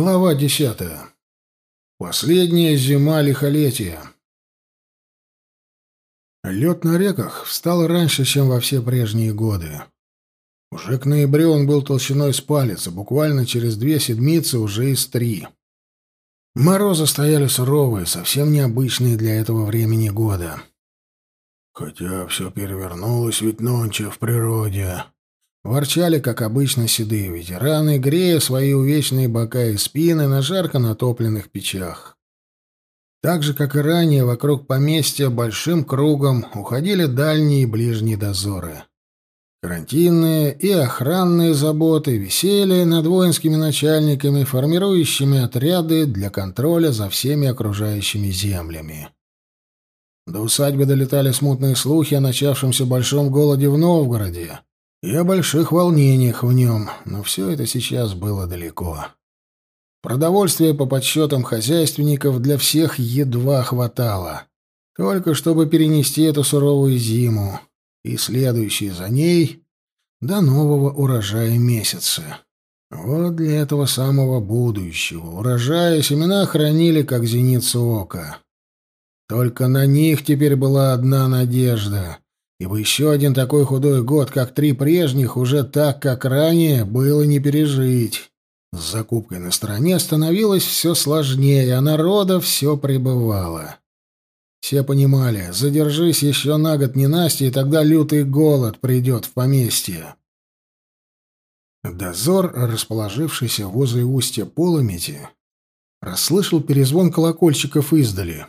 Глава десятая. Последняя зима лихолетия. Лед на реках встал раньше, чем во все прежние годы. Уже к ноябрю он был толщиной с палец, а буквально через две седмицы уже из три. Морозы стояли суровые, совсем необычные для этого времени года. Хотя все перевернулось ведь нонче в природе. Ворчали, как обычно, седые ветераны, грея свои увечные бока и спины на жарко натопленных печах. Так же, как и ранее, вокруг поместья большим кругом уходили дальние и ближние дозоры. Карантинные и охранные заботы висели над воинскими начальниками, формирующими отряды для контроля за всеми окружающими землями. До усадьбы долетали смутные слухи о начавшемся большом голоде в Новгороде и о больших волнениях в нем, но все это сейчас было далеко. Продовольствия, по подсчетам хозяйственников, для всех едва хватало. Только чтобы перенести эту суровую зиму и следующие за ней до нового урожая месяца. Вот для этого самого будущего урожая семена хранили как зеницу ока. Только на них теперь была одна надежда — ибо еще один такой худой год, как три прежних, уже так, как ранее, было не пережить. С закупкой на стороне становилось все сложнее, а народа все прибывало. Все понимали, задержись еще на год ненастья, и тогда лютый голод придет в поместье. Дозор, расположившийся возле устья Поломети, расслышал перезвон колокольчиков издали.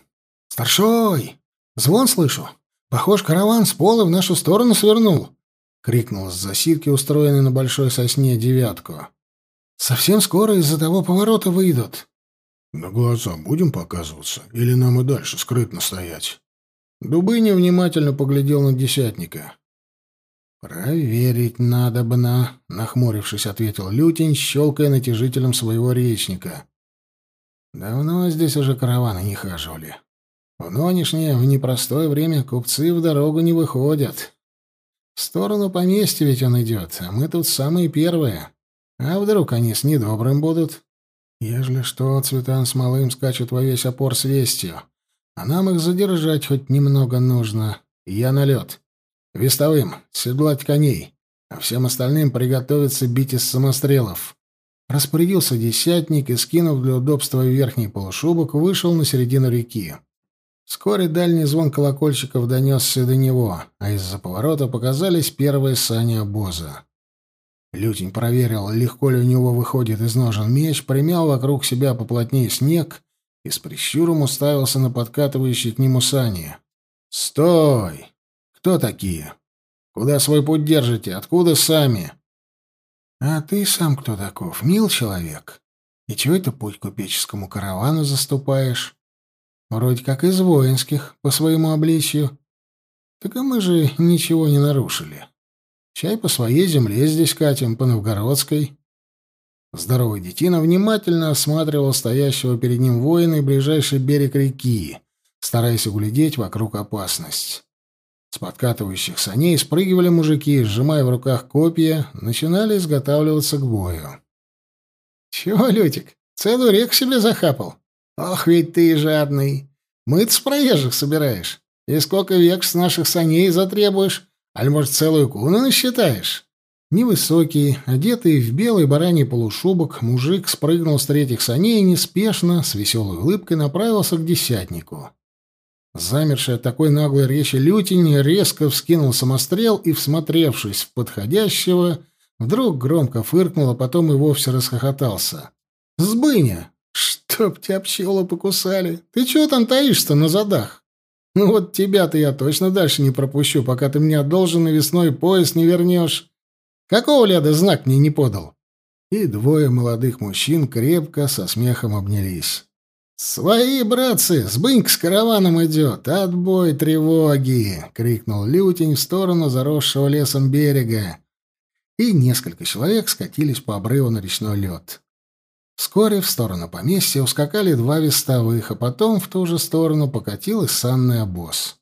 «Старшой! Звон слышу! Похож, караван с пола в нашу сторону свернул!» — крикнул с засидки, устроенной на большой сосне, девятку. «Совсем скоро из-за того поворота выйдут». «На глаза будем показываться? Или нам и дальше скрытно стоять?» Дубыня внимательно поглядел на десятника. «Проверить надо бы на...» — нахмурившись, ответил Лютень, щелкая натяжителем своего речника. «Давно здесь уже караваны не хаживали. В нынешнее, в непростое время купцы в дорогу не выходят. В сторону поместья ведь он идет, а мы тут самые первые. А вдруг они с недобрым будут? Ежели что, Цветан с Малым скачут во весь опор с вестью. А нам их задержать хоть немного нужно. Я на лед. Вестовым седлать коней, а всем остальным приготовиться бить из самострелов. Распорядился десятник и, скинув для удобства верхний полушубок, вышел на середину реки. Вскоре дальний звон колокольчиков донесся до него, а из-за поворота показались первые сани обоза. Лютень проверил, легко ли у него выходит из ножен меч, примял вокруг себя поплотнее снег и с прищуром уставился на подкатывающие к нему сани. «Стой! Кто такие? Куда свой путь держите? Откуда сами?» «А ты сам кто таков? Мил человек? И чего это путь купеческому каравану заступаешь?» Вроде как из воинских, по своему обличью. Так а мы же ничего не нарушили. Чай по своей земле здесь катим, по новгородской. Здоровый детина внимательно осматривал стоящего перед ним воина и ближайший берег реки, стараясь углядеть вокруг опасность. С подкатывающих саней спрыгивали мужики, сжимая в руках копья, начинали изготавливаться к бою. «Чего, Лютик, целую реку себе захапал?» Ох, ведь ты жадный. Мы-то с проезжих собираешь. И сколько век с наших саней затребуешь? Аль, может, целую куну насчитаешь?» Невысокий, одетый в белый бараний полушубок, мужик спрыгнул с третьих саней и неспешно, с веселой улыбкой, направился к десятнику. Замерший от такой наглой речи лютень резко вскинул самострел и, всмотревшись в подходящего, вдруг громко фыркнул, а потом и вовсе расхохотался. «Сбыня! Чтоб тебя пчелы покусали. Ты чего там таишься на задах? Ну вот тебя-то я точно дальше не пропущу, пока ты мне одолженный весной пояс не вернешь. Какого ляда знак мне не подал?» И двое молодых мужчин крепко со смехом обнялись. «Свои, братцы, сбыньк с караваном идет! Отбой тревоги!» — крикнул Лютень в сторону заросшего лесом берега. И несколько человек скатились по обрыву на речной лед. Вскоре в сторону поместья ускакали два вестовых, а потом в ту же сторону покатил и санный обоз.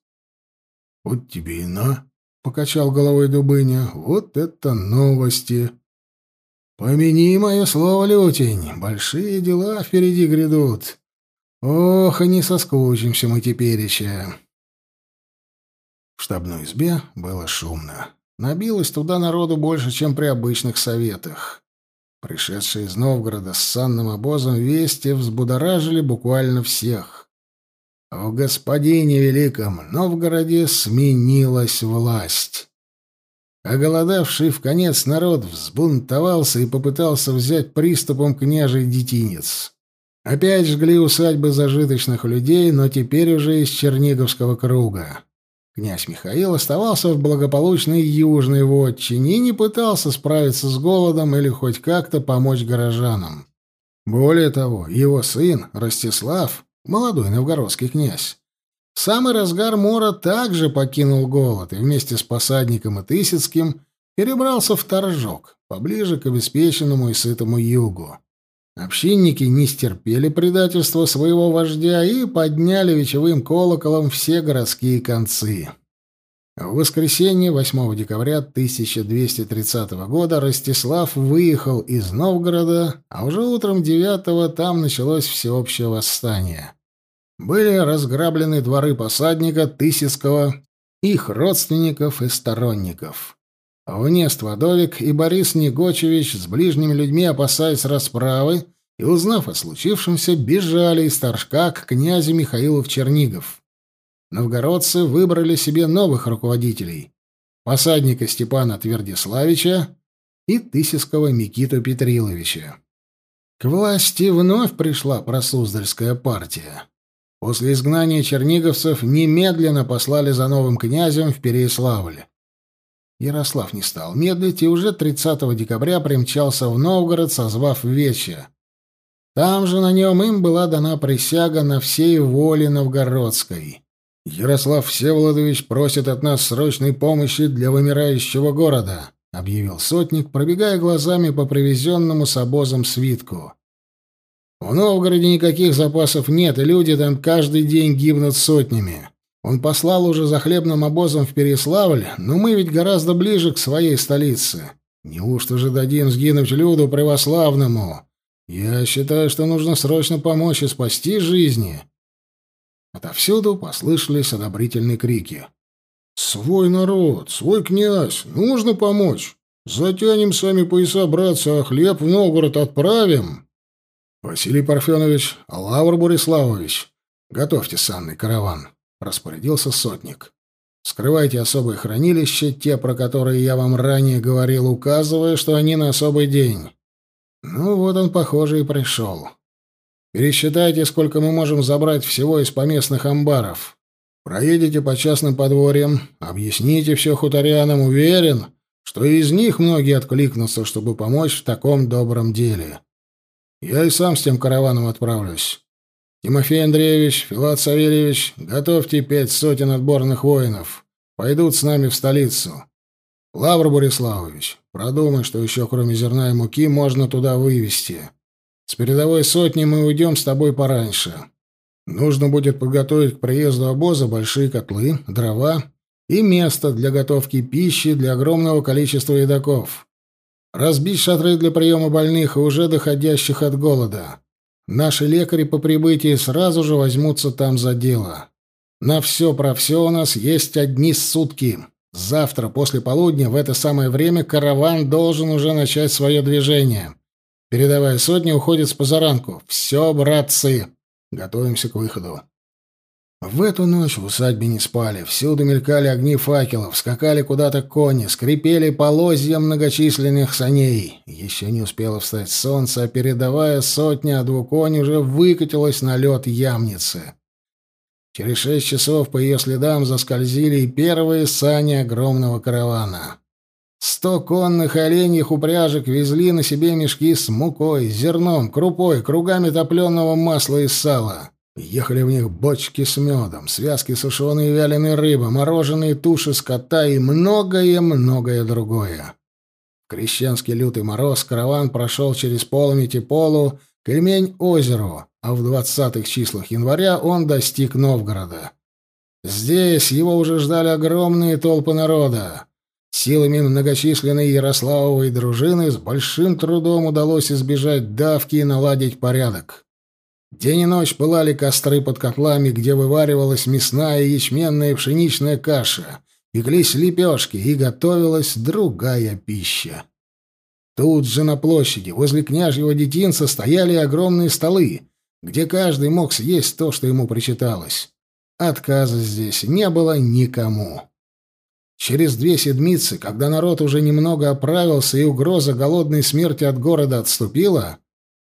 «Вот тебе и на!» — покачал головой Дубыня. «Вот это новости!» Помяни мое слово, лютень, большие дела впереди грядут. Ох, и не соскучимся мы тепереча. В штабной избе было шумно. Набилось туда народу больше, чем при обычных советах. Пришедшие из Новгорода с санным обозом вести взбудоражили буквально всех. В господине Великом Новгороде сменилась власть. Оголодавший в конец народ взбунтовался и попытался взять приступом княжий детинец. Опять жгли усадьбы зажиточных людей, но теперь уже из Черниговского круга. Князь Михаил оставался в благополучной южной вотчине и не пытался справиться с голодом или хоть как-то помочь горожанам. Более того, его сын, Ростислав, молодой новгородский князь, в самый разгар мора также покинул голод и вместе с посадником и Тысяцким перебрался в Торжок, поближе к обеспеченному и сытому югу. Общинники не стерпели предательства своего вождя и подняли вечевым колоколом все городские концы. В воскресенье 8 декабря 1230 года Ростислав выехал из Новгорода, а уже утром 9 там началось всеобщее восстание. Были разграблены дворы посадника Тысяцкого, их родственников и сторонников. Внест Водовик и Борис Негочевич с ближними людьми, опасаясь расправы, и, узнав о случившемся, бежали из Торжка к князю Михаилу в Чернигов. Новгородцы выбрали себе новых руководителей — посадника Степана Твердиславича и Тысяцкого Микиту Петриловича. К власти вновь пришла просуздальская партия. После изгнания черниговцев немедленно послали за новым князем в Переяславль. Ярослав не стал медлить и уже 30 декабря примчался в Новгород, созвав вече. Там же на нем им была дана присяга на всей воле новгородской. «Ярослав Всеволодович просит от нас срочной помощи для вымирающего города», — объявил сотник, пробегая глазами по привезенному с обозом свитку. «В Новгороде никаких запасов нет, и люди там каждый день гибнут сотнями. Он послал уже за хлебным обозом в Переславль, но мы ведь гораздо ближе к своей столице. Неужто же дадим сгинуть люду православному? Я считаю, что нужно срочно помочь и спасти жизни». Отовсюду послышались одобрительные крики. «Свой народ, свой князь, нужно помочь. Затянем сами пояса, братцы, а хлеб в Новгород отправим». «Василий Парфенович, Лавр Бориславович, готовьте санный караван», — распорядился сотник. «Скрывайте особое хранилище, те, про которые я вам ранее говорил, указывая, что они на особый день. Ну вот он, похоже, и пришел. Пересчитайте, сколько мы можем забрать всего из поместных амбаров. Проедете по частным подворьям, объясните все хуторянам, уверен, что из них многие откликнутся, чтобы помочь в таком добром деле. Я и сам с тем караваном отправлюсь. Тимофей Андреевич, Филат Савельевич, готовьте пять сотен отборных воинов. Пойдут с нами в столицу. Лавр Бориславович, продумай, что еще кроме зерна и муки можно туда вывести. С передовой сотни мы уйдем с тобой пораньше. Нужно будет подготовить к приезду обоза большие котлы, дрова и место для готовки пищи для огромного количества едоков. Разбить шатры для приема больных и уже доходящих от голода. Наши лекари по прибытии сразу же возьмутся там за дело. На все про все у нас есть одни сутки. Завтра после полудня в это самое время караван должен уже начать свое движение. Передовая сотня уходит с позаранку. Все, братцы, готовимся к выходу. В эту ночь в усадьбе не спали. Всюду мелькали огни факелов, скакали куда-то кони, скрипели полозья многочисленных саней. Еще не успело встать солнце, а передовая сотня, а двуконь уже выкатилась на лед ямницы. Через шесть часов по ее следам заскользили и первые сани огромного каравана. Сто конных оленьих упряжек везли на себе мешки с мукой, зерном, крупой, кругами топленого масла и сала. Ехали в них бочки с медом, связки сушеной и вяленой рыбы, мороженые туши скота и многое-многое другое. В крещенский лютый мороз караван прошел через Поломити Полу к Ильмень-озеру, а в двадцатых числах января он достиг Новгорода. Здесь его уже ждали огромные толпы народа. Силами многочисленной Ярославовой дружины с большим трудом удалось избежать давки и наладить порядок. День и ночь пылали костры под котлами, где вываривалась мясная, ячменная пшеничная каша, пеклись лепешки и готовилась другая пища. Тут же на площади, возле княжьего детинца, стояли огромные столы, где каждый мог съесть то, что ему причиталось. Отказа здесь не было никому. Через две седмицы, когда народ уже немного оправился и угроза голодной смерти от города отступила,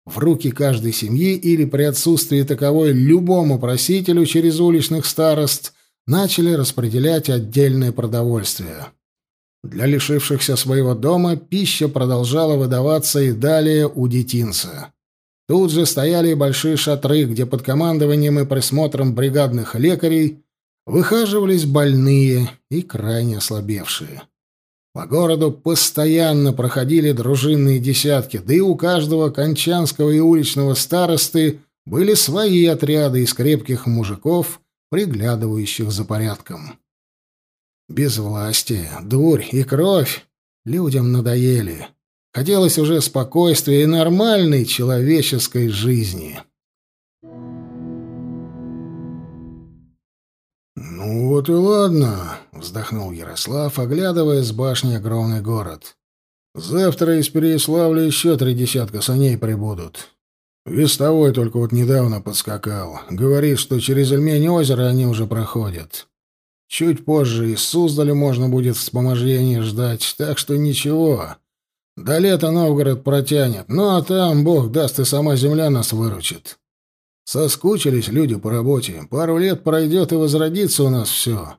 в руки каждой семьи или при отсутствии таковой любому просителю через уличных старост начали распределять отдельное продовольствие. Для лишившихся своего дома пища продолжала выдаваться и далее у детинца. Тут же стояли большие шатры, где под командованием и присмотром бригадных лекарей выхаживались больные и крайне ослабевшие. По городу постоянно проходили дружинные десятки, да и у каждого кончанского и уличного старосты были свои отряды из крепких мужиков, приглядывающих за порядком. Без власти, дурь и кровь людям надоели. Хотелось уже спокойствия и нормальной человеческой жизни. «Ну вот и ладно», — вздохнул Ярослав, оглядывая с башни огромный город. «Завтра из Переяславля еще три десятка саней прибудут. Вестовой только вот недавно подскакал. Говорит, что через Эльмень озеро они уже проходят. Чуть позже из Суздаля можно будет вспомождение ждать, так что ничего. До лета Новгород протянет, ну а там, бог даст, и сама земля нас выручит. Соскучились люди по работе. Пару лет пройдет и возродится у нас все.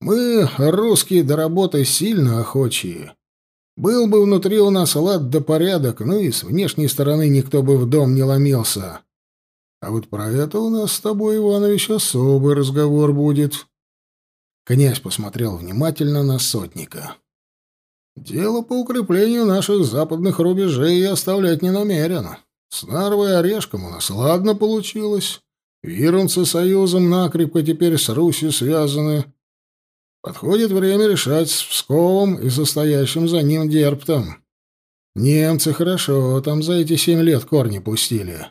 Мы, русские, до работы сильно охочие. Был бы внутри у нас лад да порядок, ну и с внешней стороны никто бы в дом не ломился. А вот про это у нас с тобой, Иванович, особый разговор будет. Князь посмотрел внимательно на сотника. Дело по укреплению наших западных рубежей я оставлять не намерен. С Нарвой Орешком у нас ладно получилось. Вирунцы союзом накрепко теперь с Русью связаны. Подходит время решать с Псковом и состоящим за ним Дерптом. Немцы хорошо там за эти семь лет корни пустили.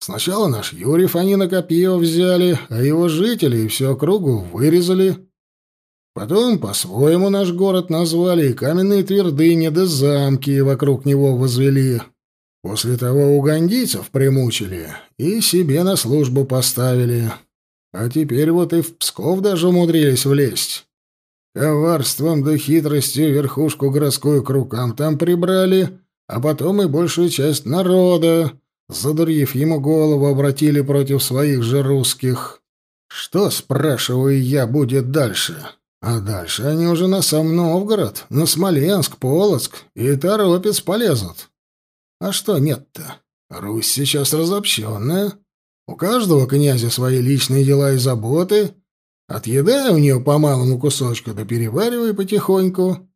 Сначала наш Юрьев они на копье взяли, а его жители и всю округу вырезали. Потом по-своему наш город назвали и каменные твердыни да замки вокруг него возвели. После того угандийцев примучили и себе на службу поставили. А теперь вот и в Псков даже умудрились влезть. Коварством да хитростью верхушку городскую к рукам там прибрали, а потом и большую часть народа, задурив ему голову, обратили против своих же русских. Что, спрашиваю я, будет дальше? А дальше они уже на сам Новгород, на Смоленск, Полоцк и Торопец полезут. А что нет-то? Русь сейчас разобщенная. У каждого князя свои личные дела и заботы. Отъедай у нее по малому кусочку, да переваривай потихоньку.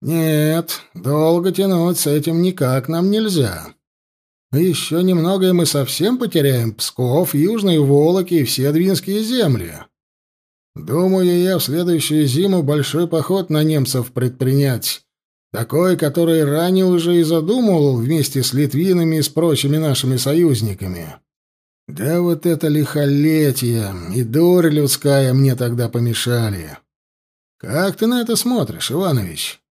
Нет, долго тянуть с этим никак нам нельзя. Еще немного, и мы совсем потеряем Псков, Южные Волоки и все Двинские земли. Думаю я в следующую зиму большой поход на немцев предпринять, такой, который ранее уже и задумывал вместе с литвинами и с прочими нашими союзниками. Да вот это лихолетие и дурь людская мне тогда помешали. Как ты на это смотришь, Иванович?»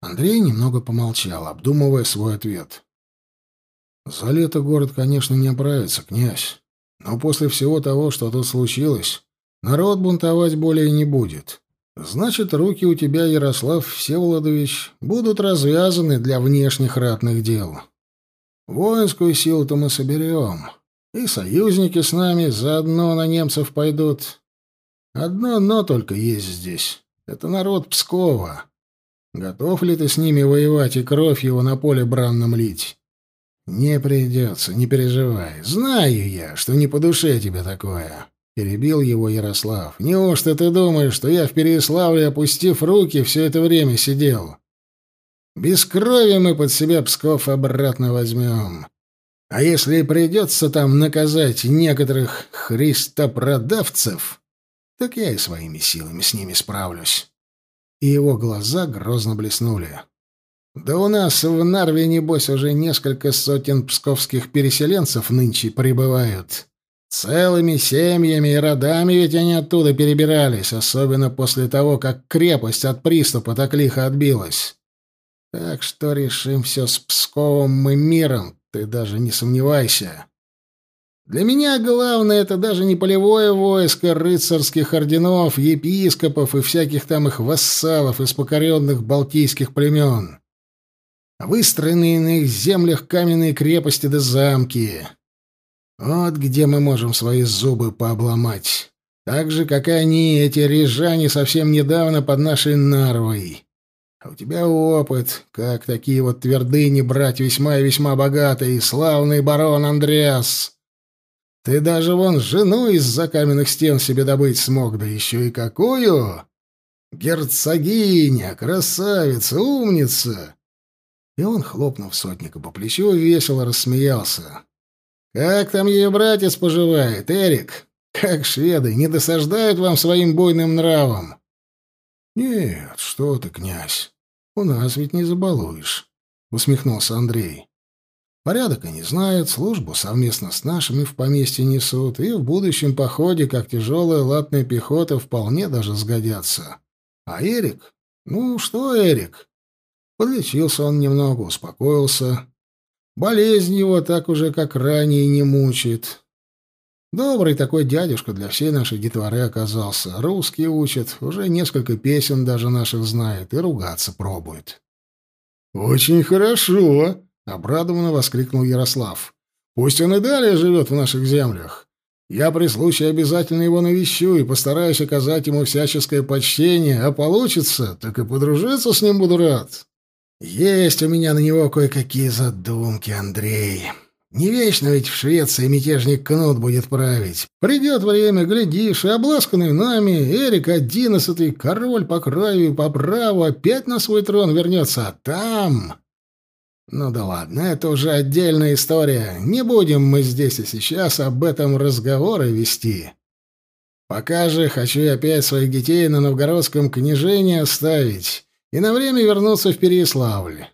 Андрей немного помолчал, обдумывая свой ответ. «За лето город, конечно, не оправится, князь. Но после всего того, что тут случилось, народ бунтовать более не будет. Значит, руки у тебя, Ярослав Всеволодович, будут развязаны для внешних ратных дел. Воинскую силу-то мы соберем, и союзники с нами заодно на немцев пойдут. Одно «но» только есть здесь. Это народ Пскова. Готов ли ты с ними воевать и кровь его на поле бранном лить? Не придется, не переживай. Знаю я, что не по душе тебе такое. Перебил его Ярослав. «Неужто ты думаешь, что я в Переяславле, опустив руки, все это время сидел? Без крови мы под себя Псков обратно возьмем. А если и придется там наказать некоторых христопродавцев, так я и своими силами с ними справлюсь. и его глаза грозно блеснули. «Да у нас в Нарве, небось, уже несколько сотен псковских переселенцев нынче прибывают. Целыми семьями и родами ведь они оттуда перебирались, особенно после того, как крепость от приступа так лихо отбилась. Так что решим все с Псковом мы миром, ты даже не сомневайся. Для меня главное — это даже не полевое войско рыцарских орденов, епископов и всяких там их вассалов из покоренных балтийских племен. Выстроенные на их землях каменные крепости да замки — вот где мы можем свои зубы пообломать. Так же, как и они, эти рижане, совсем недавно под нашей нарвой. А у тебя опыт, как такие вот твердыни брать весьма и весьма богатый, славный барон Андреас. Ты даже вон жену из-за каменных стен себе добыть смог, да еще и какую! Герцогиня, красавица, умница!» И он, хлопнув сотника по плечу, весело рассмеялся. «Как там ее братец поживает, Эрик? Как шведы, не досаждают вам своим бойным нравом?» «Нет, что ты, князь, у нас ведь не забалуешь», — усмехнулся Андрей. «Порядок они знают, службу совместно с нашими в поместье несут, и в будущем походе, как тяжелая латная пехота, вполне даже сгодятся. А Эрик? Ну, что Эрик?» Подлечился он немного, успокоился, Болезнь его так уже, как ранее, не мучает. Добрый такой дядюшка для всей нашей детворы оказался. Русский учит, уже несколько песен даже наших знает и ругаться пробует. «Очень хорошо!» — обрадованно воскликнул Ярослав. «Пусть он и далее живет в наших землях. Я при случае обязательно его навещу и постараюсь оказать ему всяческое почтение, а получится, так и подружиться с ним буду рад». Есть у меня на него кое-какие задумки, Андрей. Не вечно ведь в Швеции мятежник Кнут будет править. Придет время, глядишь, и обласканный нами Эрик одиннадцатый, король по краю и по праву, опять на свой трон вернется, а там... Ну да ладно, это уже отдельная история. Не будем мы здесь и сейчас об этом разговоры вести. Пока же хочу опять своих детей на новгородском княжении оставить и на время вернуться в Переяславль.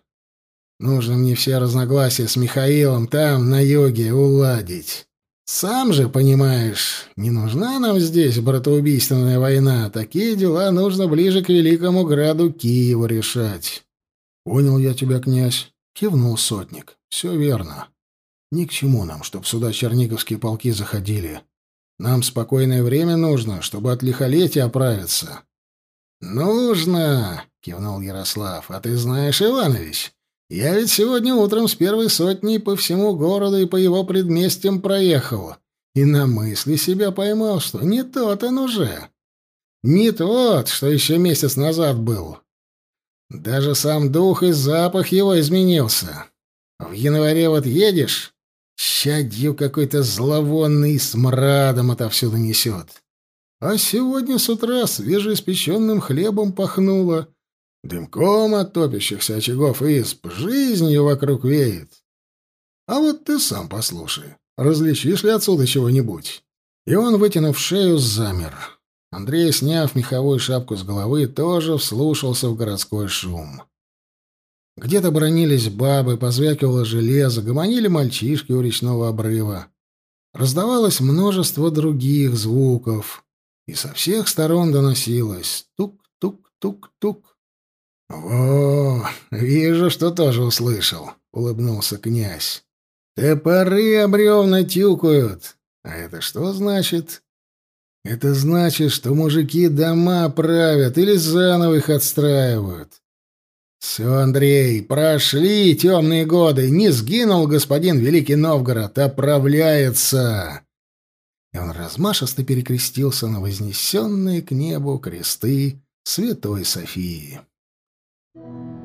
Нужно мне все разногласия с Михаилом там, на юге, уладить. Сам же понимаешь, не нужна нам здесь братоубийственная война. Такие дела нужно ближе к великому граду Киеву решать. Понял я тебя, князь, кивнул сотник. Все верно. Ни к чему нам, чтоб сюда черниговские полки заходили. Нам спокойное время нужно, чтобы от лихолетия оправиться. Нужно, — кивнул Ярослав. «А ты знаешь, Иванович, я ведь сегодня утром с первой сотней по всему городу и по его предместьям проехал, и на мысли себя поймал, что не тот он уже. Не тот, что еще месяц назад был. Даже сам дух и запах его изменился. В январе вот едешь, щадью какой-то зловонный смрадом отовсюду несет. А сегодня с утра свежеиспеченным хлебом пахнуло» Дымком от топящихся очагов исп жизнью вокруг веет. А вот ты сам послушай, различишь ли отсюда чего-нибудь?» И он, вытянув шею, замер. Андрей, сняв меховую шапку с головы, тоже вслушался в городской шум. Где-то бронились бабы, позвякивало железо, гомонили мальчишки у речного обрыва. Раздавалось множество других звуков, и со всех сторон доносилось тук-тук-тук-тук. «О, вижу, что тоже услышал», — улыбнулся князь. «Топоры обревна тюкают. А это что значит?» «Это значит, что мужики дома правят или заново их отстраивают. Все, Андрей, прошли темные годы, не сгинул господин Великий Новгород, оправляется!» И он размашисто перекрестился на вознесенные к небу кресты Святой Софии. Thank you.